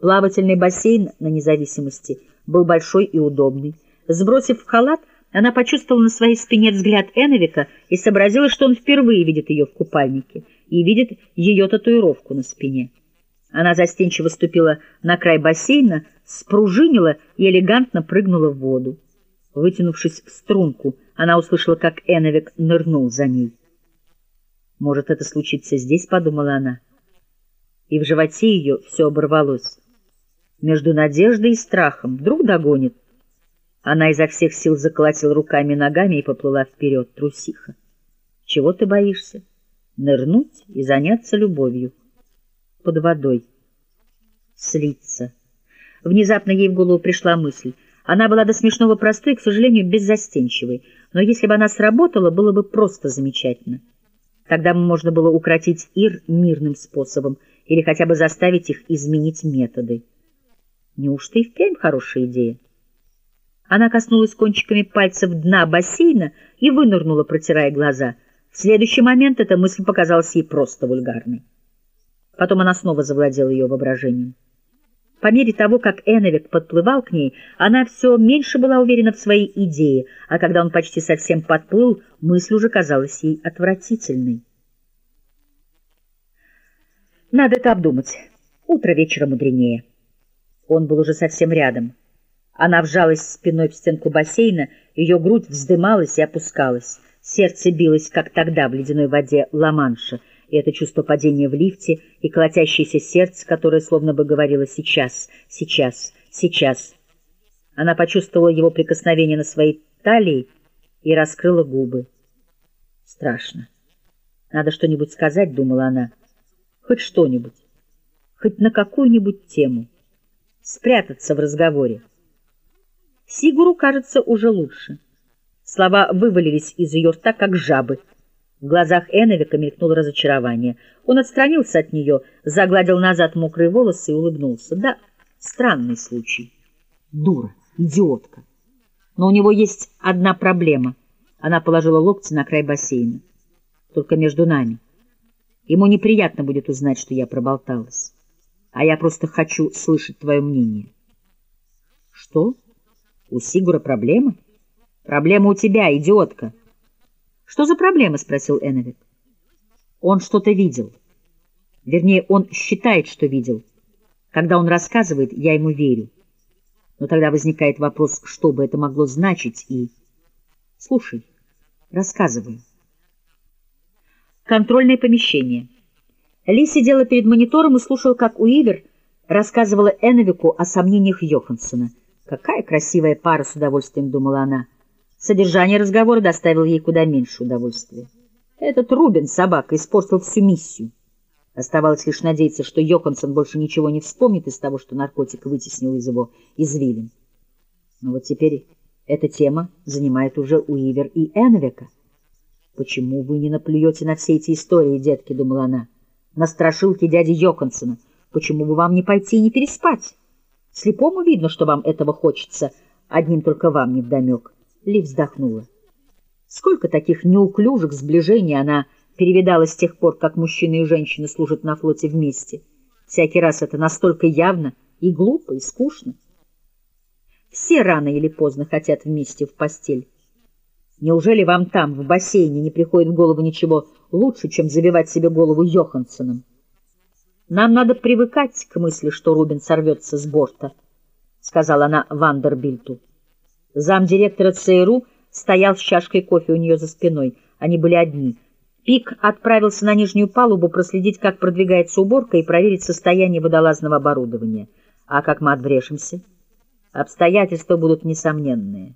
Плавательный бассейн на независимости был большой и удобный. Сбросив халат, она почувствовала на своей спине взгляд Эновика и сообразила, что он впервые видит ее в купальнике и видит ее татуировку на спине. Она застенчиво ступила на край бассейна, спружинила и элегантно прыгнула в воду. Вытянувшись в струнку, она услышала, как Эновик нырнул за ней. «Может, это случится здесь?» — подумала она. И в животе ее все оборвалось. Между надеждой и страхом вдруг догонит. Она изо всех сил заколотила руками и ногами и поплыла вперед, трусиха. «Чего ты боишься?» «Нырнуть и заняться любовью» под водой. Слиться. Внезапно ей в голову пришла мысль. Она была до смешного простой, к сожалению, беззастенчивой. Но если бы она сработала, было бы просто замечательно. Тогда можно было укротить Ир мирным способом или хотя бы заставить их изменить методы. Неужто и впрямь хорошая идея? Она коснулась кончиками пальцев дна бассейна и вынырнула, протирая глаза. В следующий момент эта мысль показалась ей просто вульгарной. Потом она снова завладела ее воображением. По мере того, как Эновик подплывал к ней, она все меньше была уверена в своей идее, а когда он почти совсем подплыл, мысль уже казалась ей отвратительной. Надо это обдумать. Утро вечера мудренее. Он был уже совсем рядом. Она вжалась спиной в стенку бассейна, ее грудь вздымалась и опускалась. Сердце билось, как тогда в ледяной воде Ла-Манша — и это чувство падения в лифте, и колотящееся сердце, которое словно бы говорило «сейчас, сейчас, сейчас». Она почувствовала его прикосновение на своей талии и раскрыла губы. Страшно. Надо что-нибудь сказать, думала она. Хоть что-нибудь. Хоть на какую-нибудь тему. Спрятаться в разговоре. Сигуру, кажется, уже лучше. Слова вывалились из ее рта, как жабы — в глазах Эновика мелькнуло разочарование. Он отстранился от нее, загладил назад мокрые волосы и улыбнулся. Да, странный случай. Дура, идиотка. Но у него есть одна проблема. Она положила локти на край бассейна. Только между нами. Ему неприятно будет узнать, что я проболталась. А я просто хочу слышать твое мнение. Что? У Сигура проблема? Проблема у тебя, идиотка. «Что за проблема?» — спросил Эновик. «Он что-то видел. Вернее, он считает, что видел. Когда он рассказывает, я ему верю. Но тогда возникает вопрос, что бы это могло значить, и... Слушай, рассказывай». Контрольное помещение. Ли сидела перед монитором и слушала, как Уивер рассказывала Эновику о сомнениях Йоханссона. «Какая красивая пара!» — с удовольствием думала она. Содержание разговора доставило ей куда меньше удовольствия. Этот Рубин, собака, испортил всю миссию. Оставалось лишь надеяться, что Йоханссон больше ничего не вспомнит из того, что наркотик вытеснил из его извилин. Но вот теперь эта тема занимает уже Уивер и Энвека. «Почему вы не наплюете на все эти истории, детки?» — думала она. «На страшилки дяди Йоханссона. Почему бы вам не пойти и не переспать? Слепому видно, что вам этого хочется, одним только вам не вдомек». Ли вздохнула. Сколько таких неуклюжих сближений она перевидала с тех пор, как мужчина и женщина служат на флоте вместе. Всякий раз это настолько явно и глупо, и скучно. Все рано или поздно хотят вместе в постель. Неужели вам там, в бассейне, не приходит в голову ничего лучше, чем забивать себе голову Йоханссоном? Нам надо привыкать к мысли, что Рубин сорвется с борта, — сказала она Вандербильту. Замдиректора ЦРУ стоял с чашкой кофе у нее за спиной. Они были одни. Пик отправился на нижнюю палубу проследить, как продвигается уборка, и проверить состояние водолазного оборудования. А как мы отбрешемся? Обстоятельства будут несомненные.